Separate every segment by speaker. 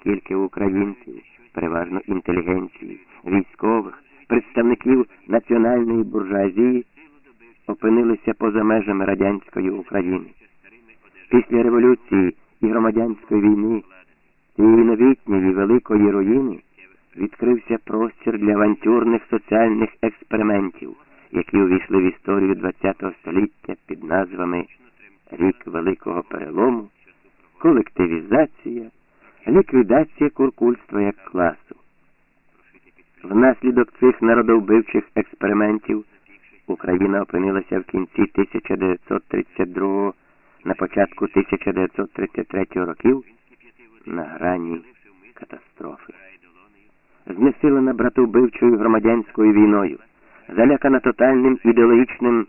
Speaker 1: Скільки українців, переважно інтелігенції, військових, представників національної буржуазії опинилися поза межами радянської України. Після революції і громадянської війни цієї новітньої великої руїни відкрився простір для авантюрних соціальних експериментів, які увійшли в історію ХХ століття під назвами Рік Великого Перелому, колективізація, ліквідація куркульства як класу. Внаслідок цих народовбивчих експериментів Україна опинилася в кінці 1932 на початку 1933 років на грані катастрофи. Знесилена братовбивчою громадянською війною, залякана тотальним ідеологічним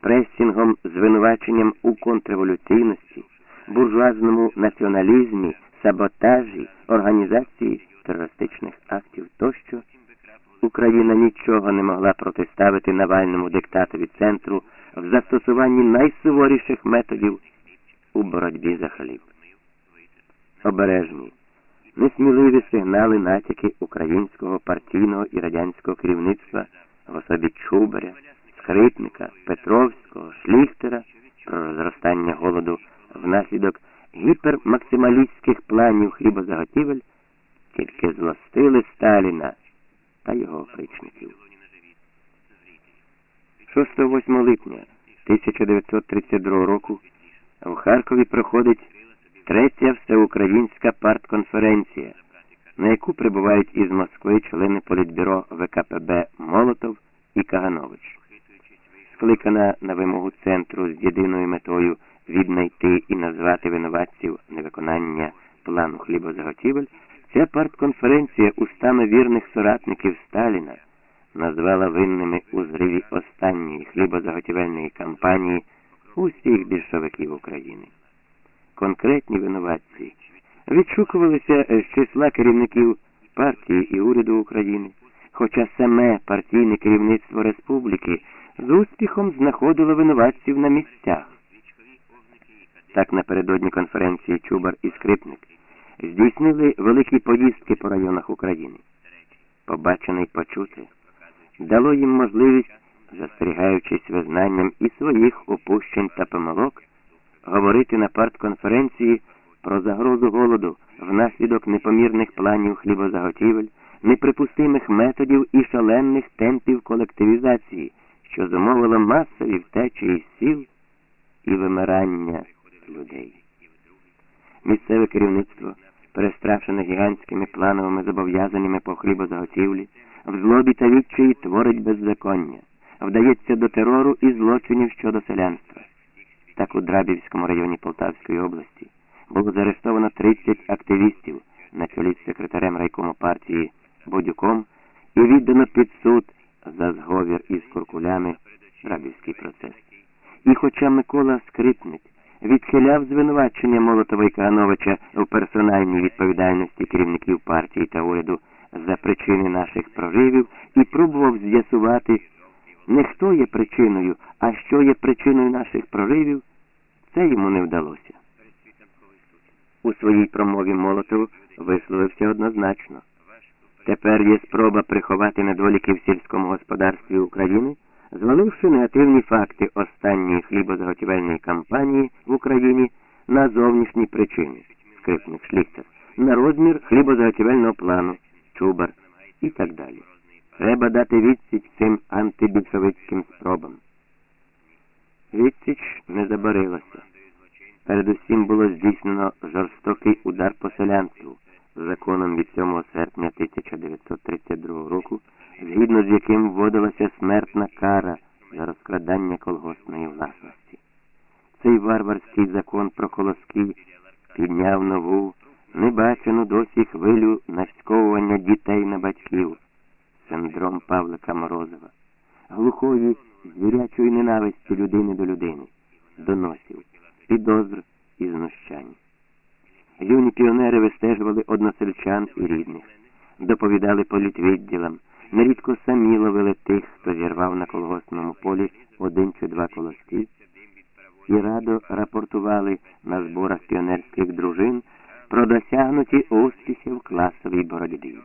Speaker 1: пресінгом, звинуваченням у контрреволюційності, буржуазному націоналізмі, саботажі, організації терористичних актів тощо, Україна нічого не могла протиставити Навальному диктатові центру в застосуванні найсуворіших методів у боротьбі за хліб. Обережні, несміливі сигнали натяки українського партійного і радянського керівництва в особі Чубаря, Скрипника, Петровського, Шліхтера про розростання голоду внаслідок гіпермаксималістських планів хлібозаготівель тільки злостили Сталіна та його опричників. 6-8 липня 1932 року в Харкові проходить третя всеукраїнська партконференція, на яку прибувають із Москви члени політбюро ВКПБ Молотов і Каганович. Скликана на вимогу центру з єдиною метою віднайти і назвати винуватців невиконання плану хлібозаготівель, ця партконференція устами вірних соратників Сталіна назвала винними у зриві останньої хлібозаготівельної кампанії усіх більшовиків України. Конкретні винуватці відшукувалися з числа керівників партії і уряду України, хоча саме партійне керівництво республіки з успіхом знаходило винуватців на місцях. Так напередодні конференції Чубар і Скрипник здійснили великі поїздки по районах України. Побачене й почути дало їм можливість, застерігаючись визнанням і своїх опущень та помилок, говорити на партконференції про загрозу голоду внаслідок непомірних планів хлібозаготівель, неприпустимих методів і шалених темпів колективізації, що зумовило масові втечі із сіл і вимирання людей. Місцеве керівництво, перестрашене гігантськими плановими зобов'язаннями по хлібозаготівлі, в злобі та відчаї творить беззаконня, вдається до терору і злочинів щодо селянства. Так у Драбівському районі Полтавської області було заарештовано 30 активістів на чолі з секретарем райкому партії Будюком і віддано під суд за зговір із куркулями Драбівський процес. І хоча Микола Скрипник відхиляв звинувачення Молотова і Кагановича в персональній відповідальності керівників партії та уряду за причини наших проривів і пробував з'ясувати не хто є причиною, а що є причиною наших проривів, це йому не вдалося. У своїй промові Молотов висловився однозначно. Тепер є спроба приховати недоліки в сільському господарстві України, зваливши негативні факти останньої хлібозаготівельної кампанії в Україні на зовнішні причини, скрипник Шліхтер, на розмір хлібозаготівельного плану, чубар і так далі. Треба дати відсіч цим антибільшовицьким спробам. Відсіч не заборилася. Передусім було здійснено жорстокий удар по селянству законом від 7 серпня 1932 року, згідно з яким вводилася смертна кара за розкрадання колгоспної власності. Цей варварський закон про колоски підняв нову, небачену досі хвилю навськовування дітей на батьків, синдром Павлика Морозова, глухої звірячої ненависті людини до людини, доносів, підозр і знущань. Юні піонери вистежували односельчан і рідних, доповідали політвідділам, нерідко самі ловили тих, хто зірвав на колгоспному полі один чи два колоски, і радо рапортували на зборах піонерських дружин про досягнуті успіхи в класовій боротьбі.